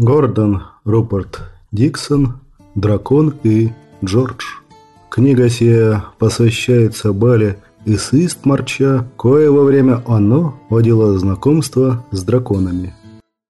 Гордон Руперт Диксон, Дракон и Джордж. Книга сия посвящается Бале и Сыст Марча, кое во время оно водило знакомство с драконами.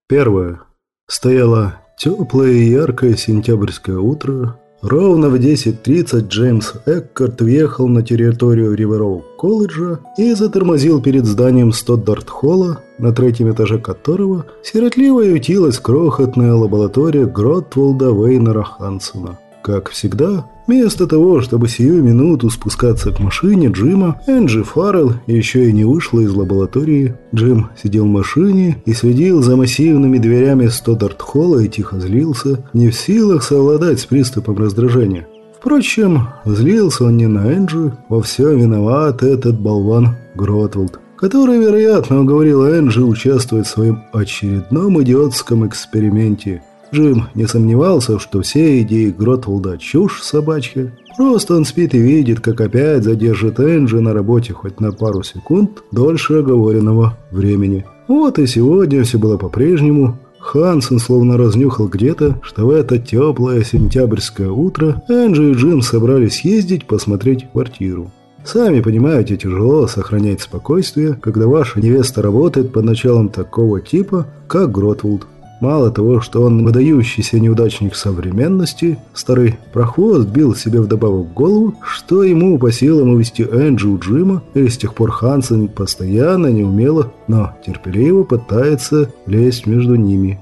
Первое. Стояло теплое и яркое сентябрьское утро. Ровно в 10.30 Джеймс Эккарт въехал на территорию Ривероу колледжа и затормозил перед зданием Стоддарт-холла, на третьем этаже которого сиротливо ютилась крохотная лаборатория Гротволда Вейнера Хансена. Как всегда, вместо того, чтобы сию минуту спускаться к машине Джима, Энджи Фаррелл еще и не вышла из лаборатории. Джим сидел в машине и следил за массивными дверями Стодарт-холла и тихо злился, не в силах совладать с приступом раздражения. Впрочем, злился он не на Энджи, во все виноват этот болван Гротволд который, вероятно, уговорил Энджи участвовать в своем очередном идиотском эксперименте – Джим не сомневался, что все идеи Гротволда чушь собачья. Просто он спит и видит, как опять задержит Энджи на работе хоть на пару секунд дольше оговоренного времени. Вот и сегодня все было по-прежнему. Хансен словно разнюхал где-то, что в это теплое сентябрьское утро Энджи и Джим собрались ездить посмотреть квартиру. Сами понимаете, тяжело сохранять спокойствие, когда ваша невеста работает под началом такого типа, как Гротвуд. Мало того, что он выдающийся неудачник современности, старый прохвост бил себе вдобавок голову, что ему по силам увести Энджи у Джима, и с тех пор Хансен постоянно, неумело, но терпеливо пытается лезть между ними.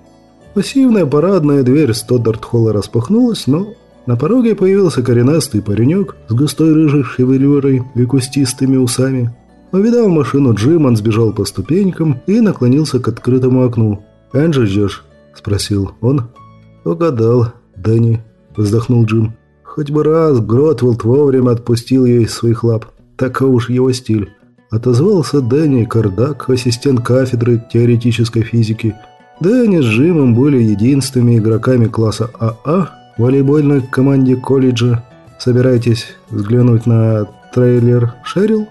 Массивная парадная дверь Стоддарт-холла распахнулась, но на пороге появился коренастый паренек с густой рыжей шевелюрой и кустистыми усами. Увидав машину Джима, он сбежал по ступенькам и наклонился к открытому окну. «Энджи ждешь?» спросил он. «Угадал, Дэнни», – вздохнул Джим. «Хоть бы раз Гротвелд вовремя отпустил ее из своих лап. Таков уж его стиль». Отозвался Дэнни Кардак, ассистент кафедры теоретической физики. Дэнни с Джимом были единственными игроками класса АА в волейбольной команде колледжа. Собираетесь взглянуть на трейлер Шерил?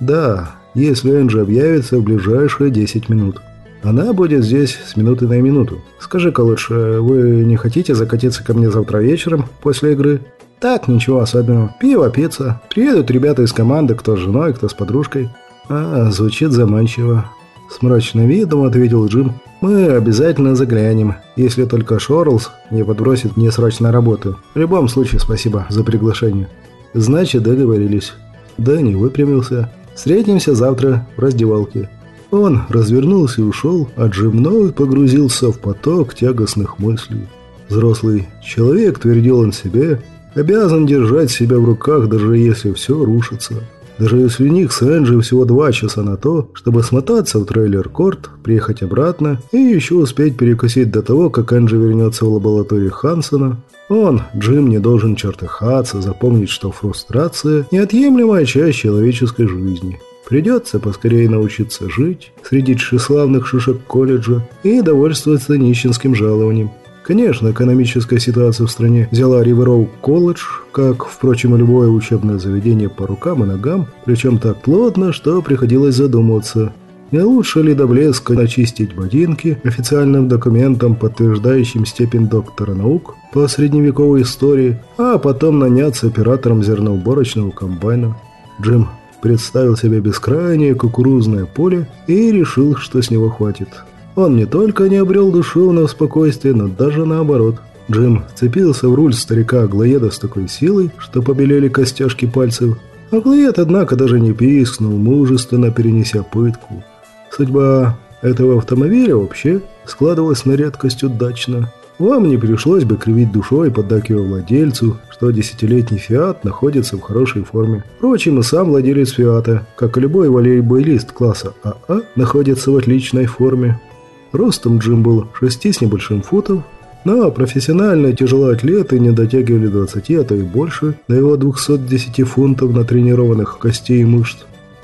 Да, если Энджи объявится в ближайшие 10 минут. Она будет здесь с минуты на минуту. Скажи-ка лучше, вы не хотите закатиться ко мне завтра вечером после игры? Так, ничего особенного. Пиво, пицца. Приедут ребята из команды, кто с женой, кто с подружкой. А, звучит заманчиво. С мрачным видом ответил Джим. Мы обязательно заглянем, если только Шорлс не подбросит мне срочно работу. В любом случае, спасибо за приглашение. Значит, договорились. Дэнни выпрямился. Встретимся завтра в раздевалке. Он развернулся и ушел, а Джим погрузился в поток тягостных мыслей. Взрослый человек, твердил он себе, обязан держать себя в руках, даже если все рушится. Даже если у них с Энджи всего два часа на то, чтобы смотаться в трейлер-корт, приехать обратно и еще успеть перекусить до того, как Энджи вернется в лабораторию Хансона, он, Джим, не должен чертыхаться, запомнить, что фрустрация – неотъемлемая часть человеческой жизни. Придется поскорее научиться жить среди тщеславных шишек колледжа и довольствоваться нищенским жалованием. Конечно, экономическая ситуация в стране взяла Ривероу колледж, как, впрочем, и любое учебное заведение по рукам и ногам, причем так плотно, что приходилось задумываться, не лучше ли до блеска очистить ботинки официальным документом, подтверждающим степень доктора наук по средневековой истории, а потом наняться оператором зерноуборочного комбайна? Джим представил себе бескрайнее кукурузное поле и решил, что с него хватит. Он не только не обрел душевного спокойствия, но даже наоборот. Джим цепился в руль старика Аглоеда с такой силой, что побелели костяшки пальцев. Аглоед, однако, даже не пискнул, мужественно перенеся пытку. Судьба этого автомобиля вообще складывалась на редкость удачно. Вам не пришлось бы кривить душой, поддакивая владельцу, что десятилетний «Фиат» находится в хорошей форме. Впрочем, и сам владелец «Фиата», как и любой волейболист класса АА, а, находится в отличной форме. Ростом Джим был 6 с небольшим футов, но профессиональные тяжелоатлеты не дотягивали 20, а то и больше, до его 210 фунтов натренированных костей и мышц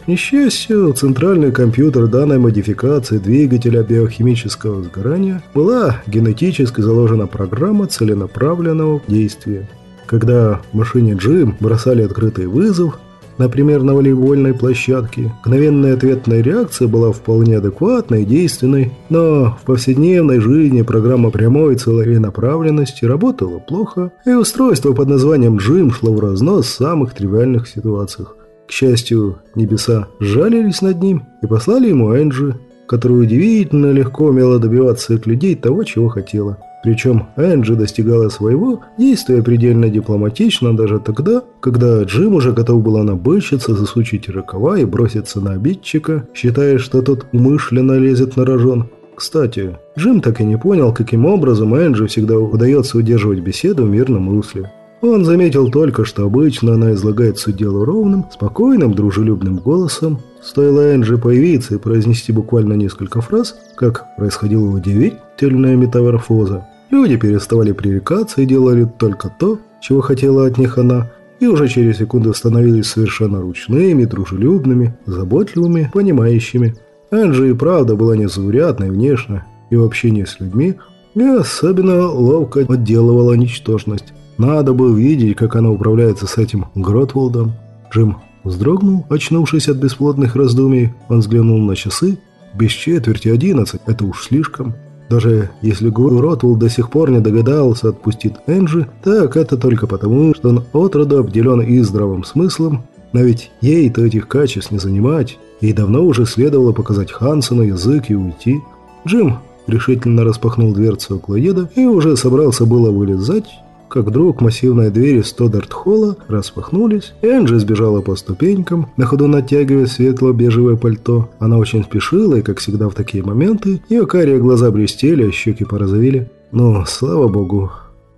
несчастью, центральный компьютер данной модификации двигателя биохимического сгорания была генетически заложена программа целенаправленного действия. Когда машине Джим бросали открытый вызов, например, на волейбольной площадке, мгновенная ответная реакция была вполне адекватной и действенной, но в повседневной жизни программа прямой целенаправленности работала плохо, и устройство под названием «Джим» шло в разнос в самых тривиальных ситуациях. К счастью, небеса жалились над ним и послали ему Энджи, которая удивительно легко умела добиваться от людей того, чего хотела. Причем Энджи достигала своего, действуя предельно дипломатично даже тогда, когда Джим уже готов был набычиться, засучить рукава и броситься на обидчика, считая, что тот умышленно лезет на рожон. Кстати, Джим так и не понял, каким образом Энджи всегда удается удерживать беседу в мирном русле. Он заметил только, что обычно она излагает суть дела ровным, спокойным, дружелюбным голосом. Стоило Энджи появиться и произнести буквально несколько фраз, как происходила удивительная метаморфоза. Люди переставали пререкаться и делали только то, чего хотела от них она, и уже через секунду становились совершенно ручными, дружелюбными, заботливыми, понимающими. Энджи и правда была незаурядной внешне, и в общении с людьми и особенно ловко отделывала ничтожность. Надо бы видеть, как она управляется с этим Гротволдом. Джим вздрогнул, очнувшись от бесплодных раздумий. Он взглянул на часы. Без четверти одиннадцать, это уж слишком. Даже если Гротволд до сих пор не догадался отпустить Энджи, так это только потому, что он отроду обделен и здравым смыслом. Но ведь ей-то этих качеств не занимать. Ей давно уже следовало показать Хансену язык и уйти. Джим решительно распахнул дверцу около еда и уже собрался было вылезать, как вдруг массивные двери Стодарт-холла распахнулись, и Энджи сбежала по ступенькам, на ходу натягивая светло-бежевое пальто. Она очень спешила, и, как всегда в такие моменты, ее карие глаза блестели, а щеки порозовели. Но, слава богу,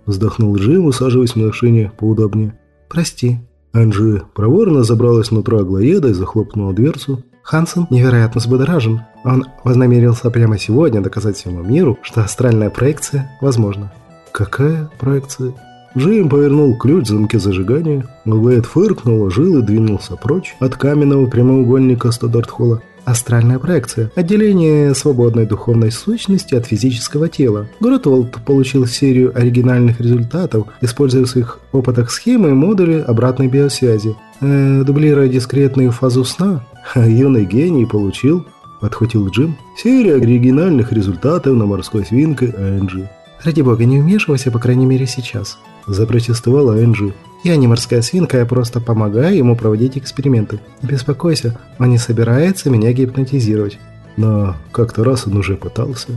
вздохнул Джим, усаживаясь в машине поудобнее. «Прости». Анжи проворно забралась внутрь Аглоеда и захлопнула дверцу. Хансен невероятно взбудоражен. Он вознамерился прямо сегодня доказать всему миру, что астральная проекция возможна. «Какая проекция?» Джим повернул ключ в замке зажигания. Глэд фыркнул, ожил и двинулся прочь от каменного прямоугольника Стодартхолла. Астральная проекция – отделение свободной духовной сущности от физического тела. Гротволд получил серию оригинальных результатов, используя в своих опытах схемы и модули обратной биосвязи. Э, дублируя дискретную фазу сна, юный гений получил, подхватил Джим, серию оригинальных результатов на морской свинке Энджи. «Ради бога, не вмешивайся, по крайней мере, сейчас», – запротестовала Энджи. «Я не морская свинка, я просто помогаю ему проводить эксперименты. Не беспокойся, он не собирается меня гипнотизировать». Но как-то раз он уже пытался.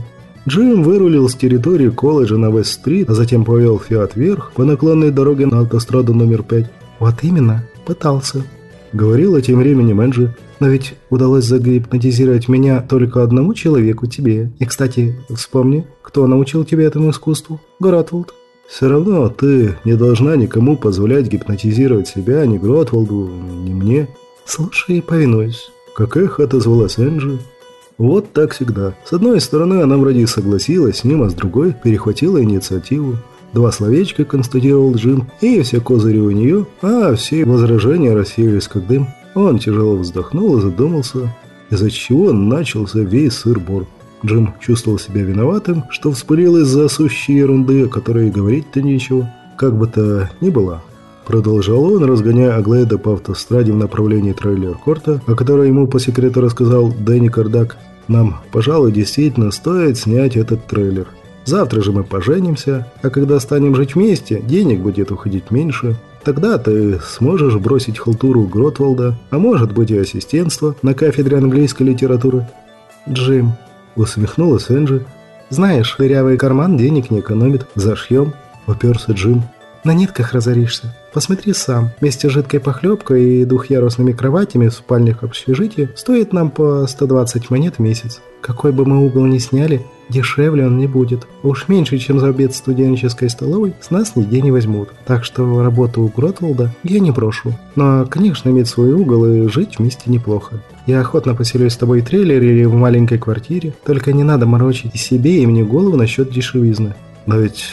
Джим вырулил с территории колледжа на Вест-стрит, а затем повел Фиат вверх по наклонной дороге на автостраду номер 5. «Вот именно, пытался», — говорила тем временем Энджи. «Но ведь удалось загипнотизировать меня только одному человеку, тебе. И, кстати, вспомни, кто научил тебя этому искусству? Гротволд. Все равно ты не должна никому позволять гипнотизировать себя, ни Гротволду, ни мне. Слушай и повинуюсь. Как эхо отозвалась Энджи. Вот так всегда. С одной стороны, она вроде согласилась с ним, а с другой перехватила инициативу. Два словечка констатировал Джим, и все козыри у нее, а все возражения рассеялись как дым. Он тяжело вздохнул и задумался, из-за чего начался весь сыр-бор. Джим чувствовал себя виноватым, что вспылил из-за сущей ерунды, о которой говорить-то нечего. Как бы то ни было, Продолжал он, разгоняя Аглейда по автостраде в направлении трейлер-корта, о которой ему по секрету рассказал Дэнни Кардак. «Нам, пожалуй, действительно стоит снять этот трейлер. Завтра же мы поженимся, а когда станем жить вместе, денег будет уходить меньше. Тогда ты сможешь бросить халтуру Гротволда, а может быть и ассистентство на кафедре английской литературы». «Джим», Усмехнулась Энджи. «Знаешь, дырявый карман денег не экономит. Зашьем». Уперся Джим. «На нитках разоришься. Посмотри сам. Вместе с жидкой похлебкой и двухъярусными кроватями в спальнях общежития стоит нам по 120 монет в месяц. Какой бы мы угол ни сняли, дешевле он не будет. Уж меньше, чем за обед студенческой столовой, с нас нигде не возьмут. Так что работу у Гротволда я не брошу. Но, конечно, иметь свой угол и жить вместе неплохо. Я охотно поселюсь с тобой в трейлере или в маленькой квартире, только не надо морочить и себе, и мне голову насчет дешевизны. Но ведь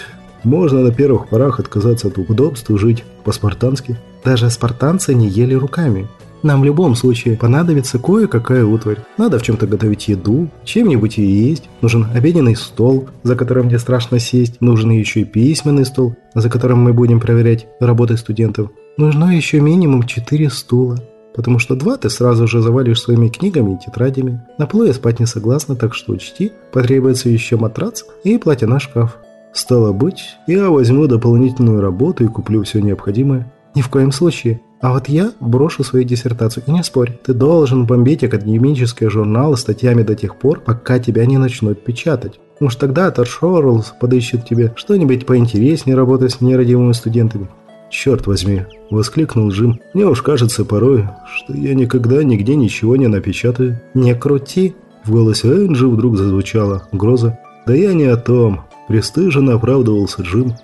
можно на первых порах отказаться от удобства жить по-спартански. Даже спартанцы не ели руками. Нам в любом случае понадобится кое-какая утварь. Надо в чем-то готовить еду, чем-нибудь и есть. Нужен обеденный стол, за которым мне страшно сесть. Нужен еще и письменный стол, за которым мы будем проверять работы студентов. Нужно еще минимум 4 стула. потому что два ты сразу же завалишь своими книгами и тетрадями. На полу я спать не согласна, так что учти, потребуется еще матрац и платье шкаф. Стало быть, я возьму дополнительную работу и куплю все необходимое. Ни в коем случае. А вот я брошу свою диссертацию. И не спорь, ты должен бомбить академические журналы статьями до тех пор, пока тебя не начнут печатать. Уж тогда Тор Шорлс подыщет тебе что-нибудь поинтереснее работать с нерадивыми студентами. «Черт возьми!» – воскликнул Джим. «Мне уж кажется порой, что я никогда нигде ничего не напечатаю». «Не крути!» – в голосе Энджи вдруг зазвучала угроза. «Да я не о том!» – пристыженно оправдывался Джим.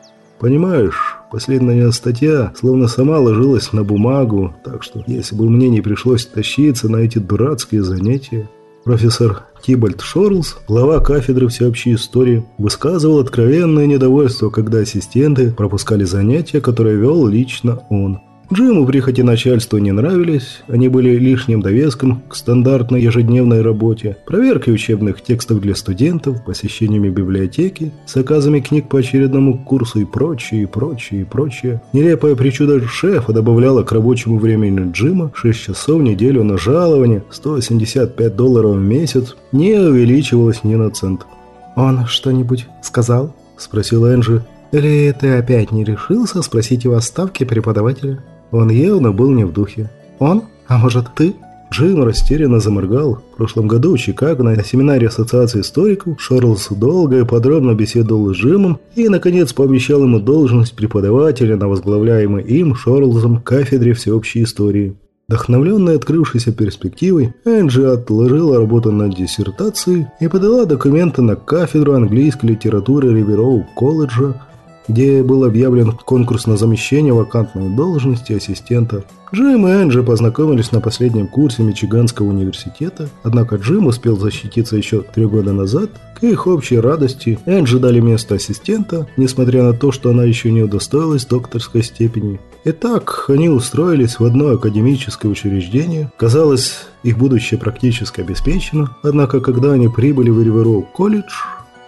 «Понимаешь, последняя статья словно сама ложилась на бумагу, так что если бы мне не пришлось тащиться на эти дурацкие занятия, Профессор Тибальд Шорлс, глава кафедры всеобщей истории, высказывал откровенное недовольство, когда ассистенты пропускали занятия, которые вел лично он. Джиму прихоти начальства не нравились, они были лишним довеском к стандартной ежедневной работе, проверкой учебных текстов для студентов, посещениями библиотеки, заказами книг по очередному курсу и прочее, и прочее, и прочее. Нелепая причуда шефа добавляла к рабочему времени Джима 6 часов в неделю на жалование 175 долларов в месяц, не увеличивалось ни на цент. «Он что-нибудь сказал?» – спросил Энджи. «Или ты опять не решился спросить его о ставке преподавателя?» Он явно был не в духе. «Он? А может, ты?» Джим растерянно заморгал. В прошлом году в Чикаго на семинаре Ассоциации историков Шарлз долго и подробно беседовал с Джимом и, наконец, пообещал ему должность преподавателя на возглавляемой им Шарлзом кафедре всеобщей истории. Вдохновленная открывшейся перспективой, Энджи отложила работу над диссертацией и подала документы на кафедру английской литературы Ривероу колледжа где был объявлен конкурс на замещение вакантной должности ассистента. Джим и Энджи познакомились на последнем курсе Мичиганского университета, однако Джим успел защититься еще три года назад. К их общей радости Энджи дали место ассистента, несмотря на то, что она еще не удостоилась докторской степени. Итак, они устроились в одно академическое учреждение. Казалось, их будущее практически обеспечено, однако когда они прибыли в Ривероу колледж,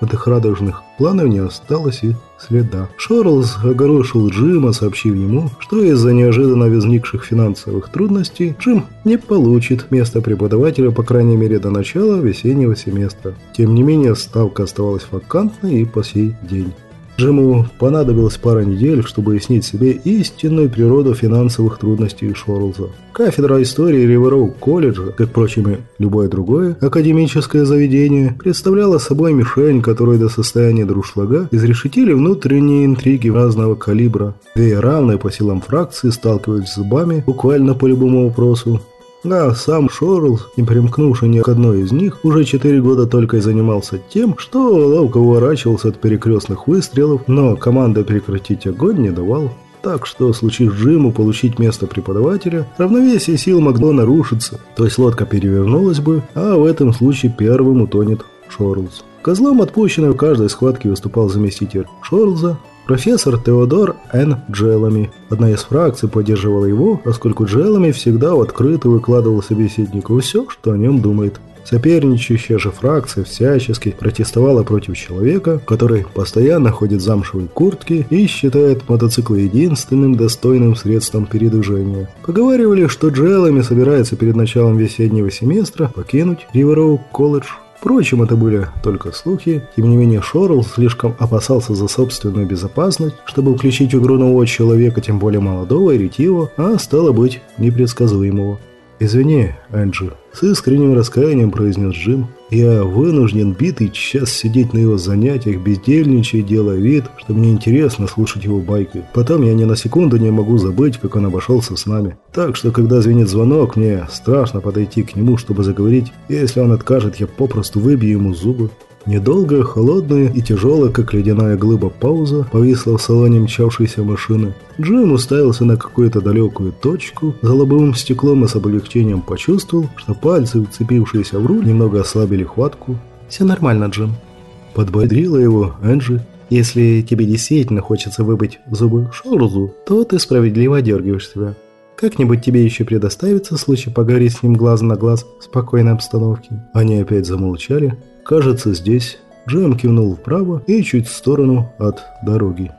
от их радужных планов не осталось и следа. Шорлз огорошил Джима, сообщив ему, что из-за неожиданно возникших финансовых трудностей Джим не получит место преподавателя, по крайней мере, до начала весеннего семестра. Тем не менее, ставка оставалась вакантной и по сей день. Джиму понадобилось пара недель, чтобы уяснить себе истинную природу финансовых трудностей Шорлза. Кафедра истории Ривероу колледжа, как, впрочем, и любое другое академическое заведение, представляла собой мишень, которую до состояния друшлага изрешетили внутренние интриги разного калибра. Две равные по силам фракции сталкивались зубами буквально по любому вопросу. А сам Шорлс, не примкнувший ни к одной из них, уже четыре года только и занимался тем, что ловко уворачивался от перекрестных выстрелов, но команда прекратить огонь не давал. Так что, случив Джиму получить место преподавателя, равновесие сил могло нарушиться, то есть лодка перевернулась бы, а в этом случае первым утонет Шорлз. Козлом отпущенный в каждой схватке выступал заместитель Шорлза, Профессор Теодор Н. Джелами. Одна из фракций поддерживала его, поскольку Джелами всегда в открытую выкладывал собеседнику все, что о нем думает. Соперничающая же фракция всячески протестовала против человека, который постоянно ходит в замшевой куртке и считает мотоциклы единственным достойным средством передвижения. Поговаривали, что Джелами собирается перед началом весеннего семестра покинуть Ривероу колледж Впрочем, это были только слухи. Тем не менее, Шорл слишком опасался за собственную безопасность, чтобы включить игру нового человека, тем более молодого и ретивого, а стало быть, непредсказуемого. «Извини, Энджи», — с искренним раскаянием произнес Джим. «Я вынужден битый час сидеть на его занятиях, бездельничая, делая вид, что мне интересно слушать его байки. Потом я ни на секунду не могу забыть, как он обошелся с нами. Так что, когда звенит звонок, мне страшно подойти к нему, чтобы заговорить. Если он откажет, я попросту выбью ему зубы. Недолгая, холодная и тяжелая, как ледяная глыба пауза, повисла в салоне мчавшейся машины. Джим уставился на какую-то далекую точку, за лобовым стеклом и с облегчением почувствовал, что пальцы, вцепившиеся в руль, немного ослабили хватку. «Все нормально, Джим», — подбодрила его Энджи. «Если тебе действительно хочется выбыть зубы Шорлзу, то ты справедливо одергиваешь себя. Как-нибудь тебе еще предоставится случай поговорить с ним глаз на глаз в спокойной обстановке». Они опять замолчали, Кажется, здесь Джем кивнул вправо и чуть в сторону от дороги.